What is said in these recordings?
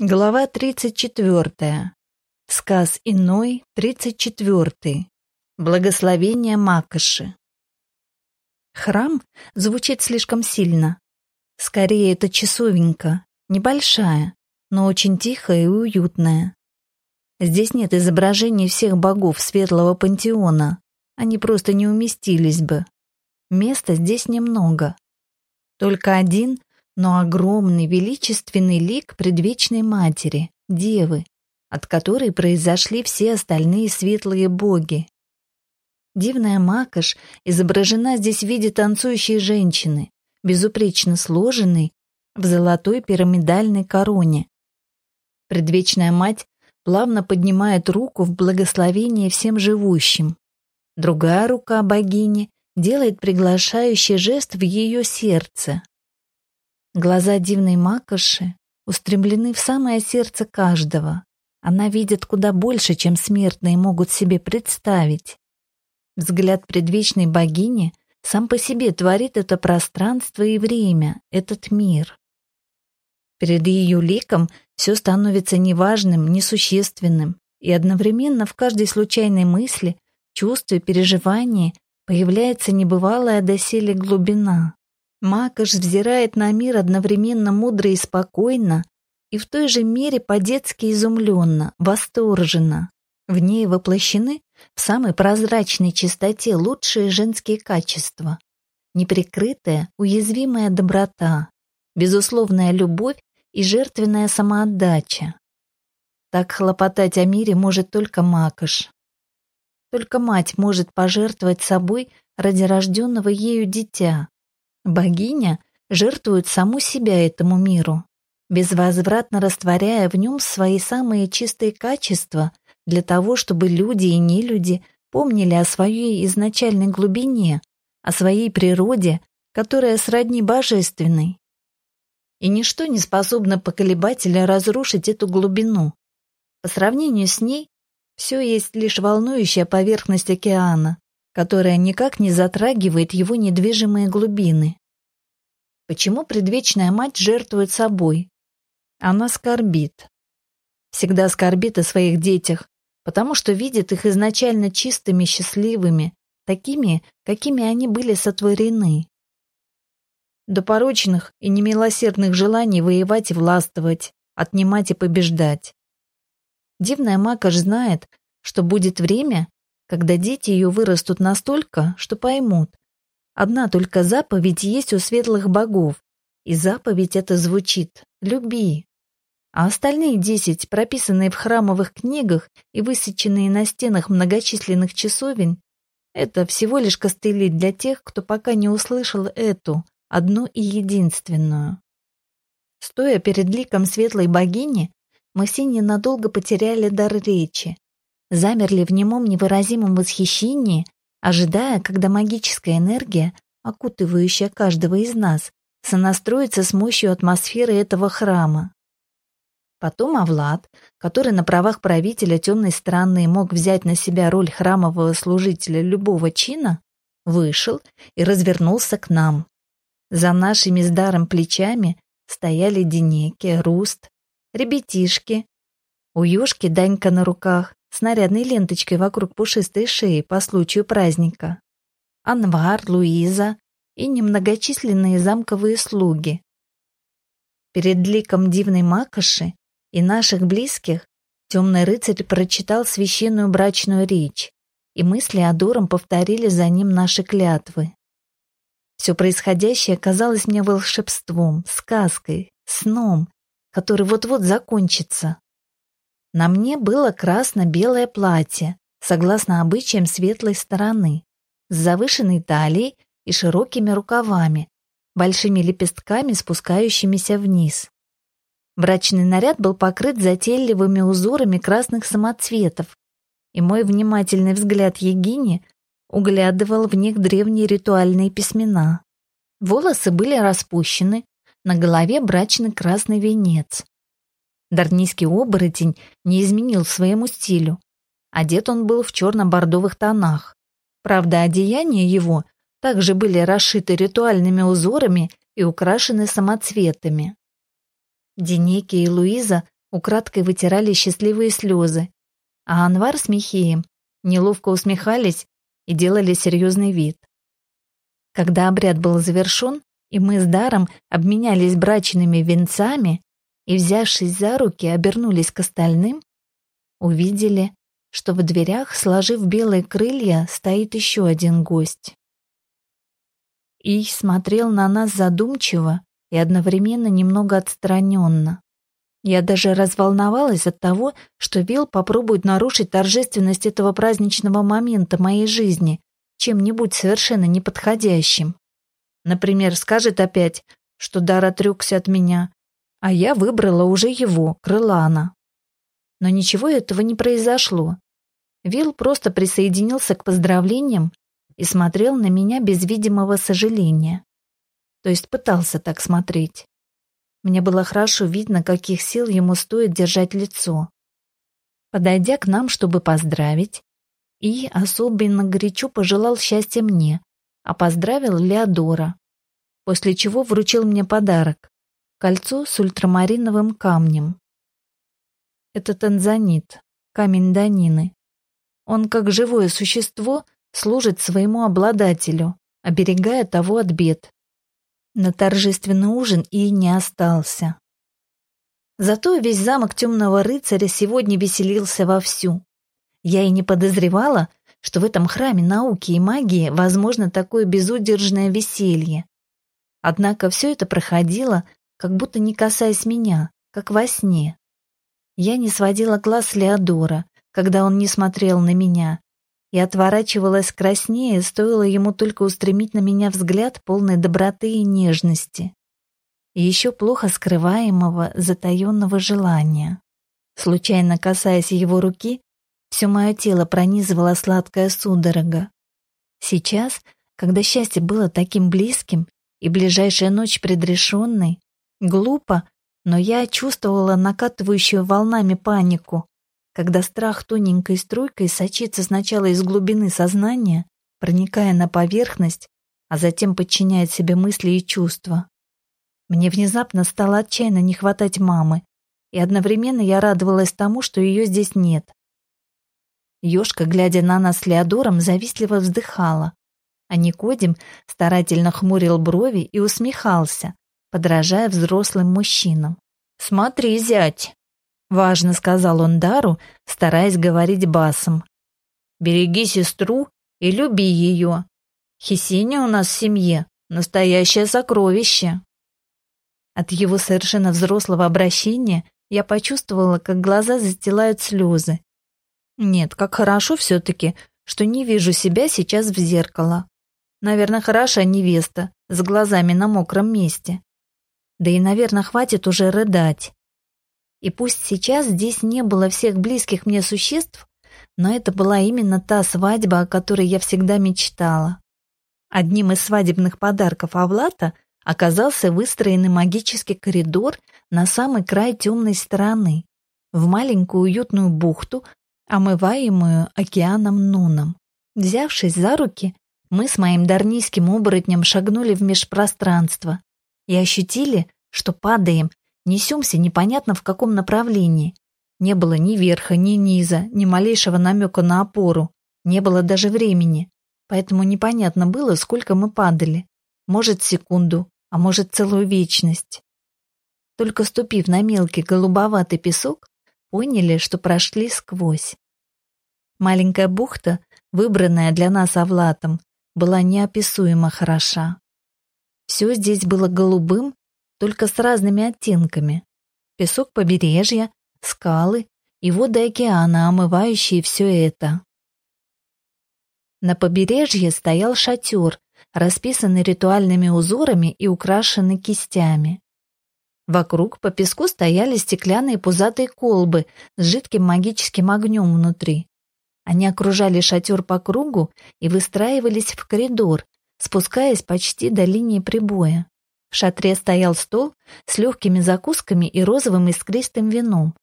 Глава 34. Сказ иной, 34. Благословение Макоши. Храм звучит слишком сильно. Скорее, это часовенька, небольшая, но очень тихая и уютная. Здесь нет изображений всех богов светлого пантеона. Они просто не уместились бы. Места здесь немного. Только один но огромный величественный лик предвечной матери, девы, от которой произошли все остальные светлые боги. Дивная макаш изображена здесь в виде танцующей женщины, безупречно сложенной в золотой пирамидальной короне. Предвечная мать плавно поднимает руку в благословение всем живущим. Другая рука богини делает приглашающий жест в ее сердце. Глаза дивной макоши устремлены в самое сердце каждого. Она видит куда больше, чем смертные могут себе представить. Взгляд предвечной богини сам по себе творит это пространство и время, этот мир. Перед ее ликом все становится неважным, несущественным, и одновременно в каждой случайной мысли, чувстве, переживании появляется небывалая доселе глубина. Макаш взирает на мир одновременно мудро и спокойно, и в той же мере по-детски изумленно, восторженно. В ней воплощены в самой прозрачной чистоте лучшие женские качества. Неприкрытая, уязвимая доброта, безусловная любовь и жертвенная самоотдача. Так хлопотать о мире может только Макаш. Только мать может пожертвовать собой ради рожденного ею дитя, Богиня жертвует саму себя этому миру, безвозвратно растворяя в нем свои самые чистые качества для того, чтобы люди и нелюди помнили о своей изначальной глубине, о своей природе, которая сродни божественной. И ничто не способно поколебать или разрушить эту глубину. По сравнению с ней, все есть лишь волнующая поверхность океана, которая никак не затрагивает его недвижимые глубины. Почему предвечная мать жертвует собой? Она скорбит. Всегда скорбит о своих детях, потому что видит их изначально чистыми, счастливыми, такими, какими они были сотворены. До порочных и немилосердных желаний воевать и властвовать, отнимать и побеждать. Дивная Макаш знает, что будет время, когда дети ее вырастут настолько, что поймут. Одна только заповедь есть у светлых богов, и заповедь эта звучит «люби». А остальные десять, прописанные в храмовых книгах и высеченные на стенах многочисленных часовен, это всего лишь костыли для тех, кто пока не услышал эту, одну и единственную. Стоя перед ликом светлой богини, мы все ненадолго потеряли дар речи, замерли в немом невыразимом восхищении, ожидая, когда магическая энергия, окутывающая каждого из нас, сонастроится с мощью атмосферы этого храма. Потом Авлад, который на правах правителя темной страны мог взять на себя роль храмового служителя любого чина, вышел и развернулся к нам. За нашими с даром плечами стояли Денеки, Руст, ребятишки. У Юшки Данька на руках, с нарядной ленточкой вокруг пушистой шеи по случаю праздника. Анвар, Луиза и немногочисленные замковые слуги. Перед ликом дивной Макоши и наших близких темный рыцарь прочитал священную брачную речь, и мысли Адором повторили за ним наши клятвы. Все происходящее казалось мне волшебством, сказкой, сном, который вот-вот закончится. На мне было красно-белое платье, согласно обычаям светлой стороны, с завышенной талией и широкими рукавами, большими лепестками, спускающимися вниз. Брачный наряд был покрыт затейливыми узорами красных самоцветов, и мой внимательный взгляд Егини углядывал в них древние ритуальные письмена. Волосы были распущены, на голове брачный красный венец. Дарнийский оборотень не изменил своему стилю. Одет он был в черно-бордовых тонах. Правда, одеяния его также были расшиты ритуальными узорами и украшены самоцветами. Денеки и Луиза украдкой вытирали счастливые слезы, а Анвар с Михеем неловко усмехались и делали серьезный вид. Когда обряд был завершен, и мы с Даром обменялись брачными венцами и, взявшись за руки, обернулись к остальным, увидели, что в дверях, сложив белые крылья, стоит еще один гость. И смотрел на нас задумчиво и одновременно немного отстраненно. Я даже разволновалась от того, что Вилл попробует нарушить торжественность этого праздничного момента моей жизни чем-нибудь совершенно неподходящим. Например, скажет опять, что Дар отрекся от меня, а я выбрала уже его, Крылана. Но ничего этого не произошло. Вилл просто присоединился к поздравлениям и смотрел на меня без видимого сожаления. То есть пытался так смотреть. Мне было хорошо видно, каких сил ему стоит держать лицо. Подойдя к нам, чтобы поздравить, и особенно горячо пожелал счастья мне, а поздравил Леодора, после чего вручил мне подарок — кольцо с ультрамариновым камнем. Это танзанит, камень Данины. Он, как живое существо, служит своему обладателю, оберегая того от бед, на торжественный ужин и не остался. Зато весь замок темного рыцаря сегодня веселился вовсю. Я и не подозревала, что в этом храме науки и магии возможно такое безудержное веселье. Однако все это проходило, как будто не касаясь меня, как во сне. Я не сводила глаз Леодора, когда он не смотрел на меня, и отворачивалась краснее, стоило ему только устремить на меня взгляд полной доброты и нежности. И еще плохо скрываемого, затаенного желания. Случайно касаясь его руки, все мое тело пронизывала сладкая судорога. Сейчас, когда счастье было таким близким и ближайшая ночь предрешенной, глупо, но я чувствовала накатывающую волнами панику, когда страх тоненькой струйкой сочится сначала из глубины сознания, проникая на поверхность, а затем подчиняет себе мысли и чувства. Мне внезапно стало отчаянно не хватать мамы, и одновременно я радовалась тому, что ее здесь нет. Ёшка, глядя на нас с Леодором, завистливо вздыхала, а Никодим старательно хмурил брови и усмехался, подражая взрослым мужчинам. «Смотри, зять, Важно сказал он Дару, стараясь говорить басом. Береги сестру и люби ее. Хисиня у нас в семье настоящее сокровище. От его совершенно взрослого обращения я почувствовала, как глаза застилают слезы. Нет, как хорошо все-таки, что не вижу себя сейчас в зеркало. Наверное, хороша невеста, с глазами на мокром месте. Да и, наверное, хватит уже рыдать. И пусть сейчас здесь не было всех близких мне существ, но это была именно та свадьба, о которой я всегда мечтала. Одним из свадебных подарков Авлата оказался выстроенный магический коридор на самый край темной стороны, в маленькую уютную бухту, омываемую океаном Нуном. Взявшись за руки, мы с моим дарнийским оборотнем шагнули в межпространство и ощутили, что падаем Несемся непонятно в каком направлении. Не было ни верха, ни низа, ни малейшего намека на опору. Не было даже времени. Поэтому непонятно было, сколько мы падали. Может, секунду, а может, целую вечность. Только ступив на мелкий голубоватый песок, поняли, что прошли сквозь. Маленькая бухта, выбранная для нас Авлатом, была неописуемо хороша. Все здесь было голубым только с разными оттенками. Песок побережья, скалы и воды океана, омывающие все это. На побережье стоял шатер, расписанный ритуальными узорами и украшенный кистями. Вокруг по песку стояли стеклянные пузатые колбы с жидким магическим огнем внутри. Они окружали шатер по кругу и выстраивались в коридор, спускаясь почти до линии прибоя. В шатре стоял стол с легкими закусками и розовым искристым вином.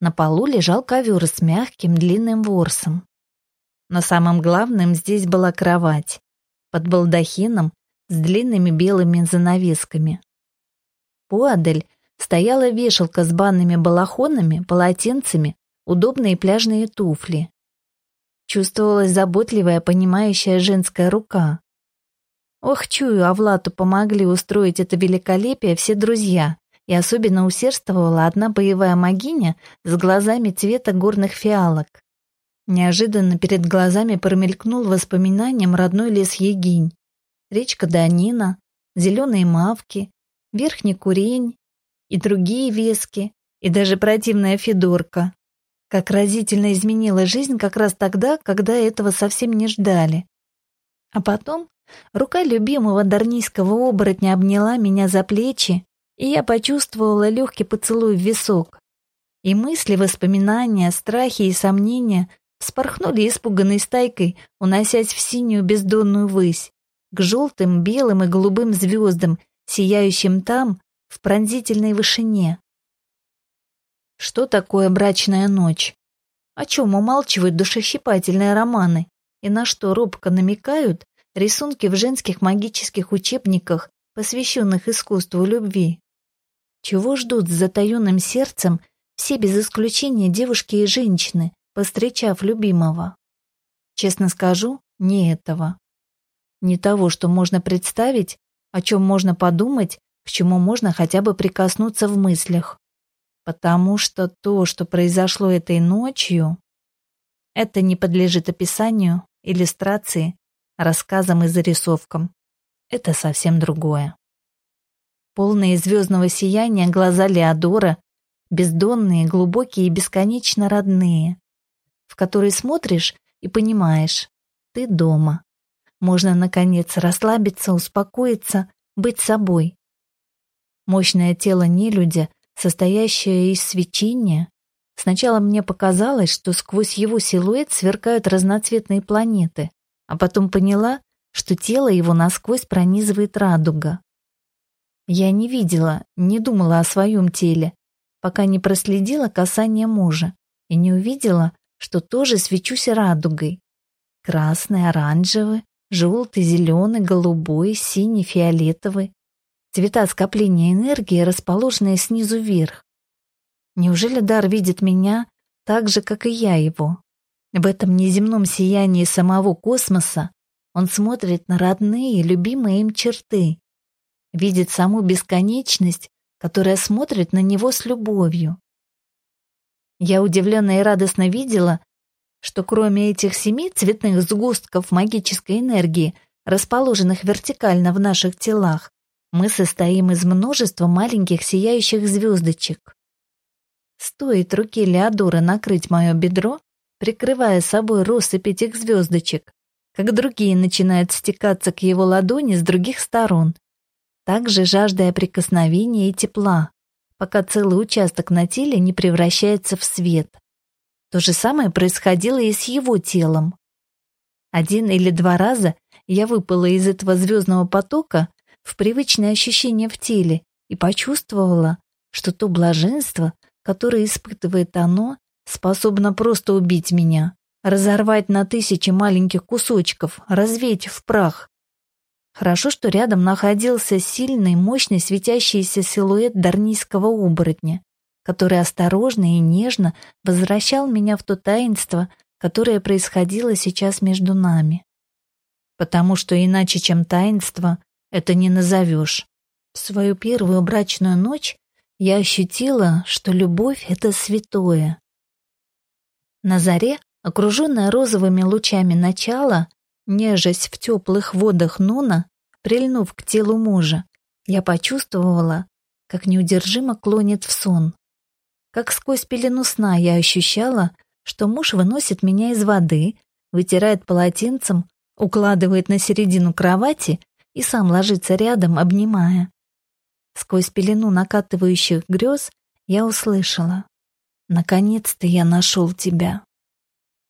На полу лежал ковер с мягким длинным ворсом. Но самым главным здесь была кровать под балдахином с длинными белыми занавесками. Поодаль стояла вешалка с банными балахонами, полотенцами, удобные пляжные туфли. Чувствовалась заботливая, понимающая женская рука. Ох, чую, Авлату помогли устроить это великолепие все друзья, и особенно усердствовала одна боевая магиня с глазами цвета горных фиалок. Неожиданно перед глазами промелькнул воспоминанием родной лес Егинь, речка Данина, зеленые мавки, верхний курень и другие вески, и даже противная Федорка. Как разительно изменила жизнь как раз тогда, когда этого совсем не ждали. А потом рука любимого дарнийского оборотня обняла меня за плечи, и я почувствовала легкий поцелуй в висок. И мысли, воспоминания, страхи и сомнения спорхнули испуганной стайкой, уносясь в синюю бездонную высь, к желтым, белым и голубым звездам, сияющим там, в пронзительной вышине. Что такое брачная ночь? О чем умалчивают душещипательные романы и на что робко намекают рисунки в женских магических учебниках, посвященных искусству любви? Чего ждут с затаенным сердцем все без исключения девушки и женщины, постречав любимого? Честно скажу, не этого. Не того, что можно представить, о чем можно подумать, к чему можно хотя бы прикоснуться в мыслях. Потому что то, что произошло этой ночью, это не подлежит описанию, иллюстрации, рассказам и зарисовкам. Это совсем другое. Полные звездного сияния глаза Леодора, бездонные, глубокие и бесконечно родные, в которые смотришь и понимаешь, ты дома. Можно, наконец, расслабиться, успокоиться, быть собой. Мощное тело нелюдя — состоящая из свечения. Сначала мне показалось, что сквозь его силуэт сверкают разноцветные планеты, а потом поняла, что тело его насквозь пронизывает радуга. Я не видела, не думала о своем теле, пока не проследила касание мужа и не увидела, что тоже свечусь радугой. Красный, оранжевый, желтый, зеленый, голубой, синий, фиолетовый. Цвета скопления энергии, расположенные снизу вверх. Неужели дар видит меня так же, как и я его? В этом неземном сиянии самого космоса он смотрит на родные любимые им черты, видит саму бесконечность, которая смотрит на него с любовью. Я удивленно и радостно видела, что кроме этих семи цветных сгустков магической энергии, расположенных вертикально в наших телах, мы состоим из множества маленьких сияющих звездочек. Стоит руке Леодора накрыть мое бедро, прикрывая собой россыпь этих звездочек, как другие начинают стекаться к его ладони с других сторон, также жаждая прикосновения и тепла, пока целый участок на теле не превращается в свет. То же самое происходило и с его телом. Один или два раза я выпала из этого звездного потока, в привычное ощущение в теле и почувствовала, что то блаженство, которое испытывает оно, способно просто убить меня, разорвать на тысячи маленьких кусочков, развеять в прах. Хорошо, что рядом находился сильный, мощный светящийся силуэт дарнийского оборотня, который осторожно и нежно возвращал меня в то таинство, которое происходило сейчас между нами. Потому что иначе, чем таинство, это не назовешь. В свою первую брачную ночь я ощутила, что любовь — это святое. На заре, окруженная розовыми лучами начала, нежесть в теплых водах Нуна, прильнув к телу мужа, я почувствовала, как неудержимо клонит в сон. Как сквозь пелену сна я ощущала, что муж выносит меня из воды, вытирает полотенцем, укладывает на середину кровати и сам ложится рядом, обнимая. Сквозь пелену накатывающих грез я услышала. «Наконец-то я нашел тебя».